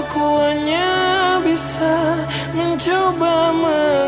aku hanya bisa mencoba mengerti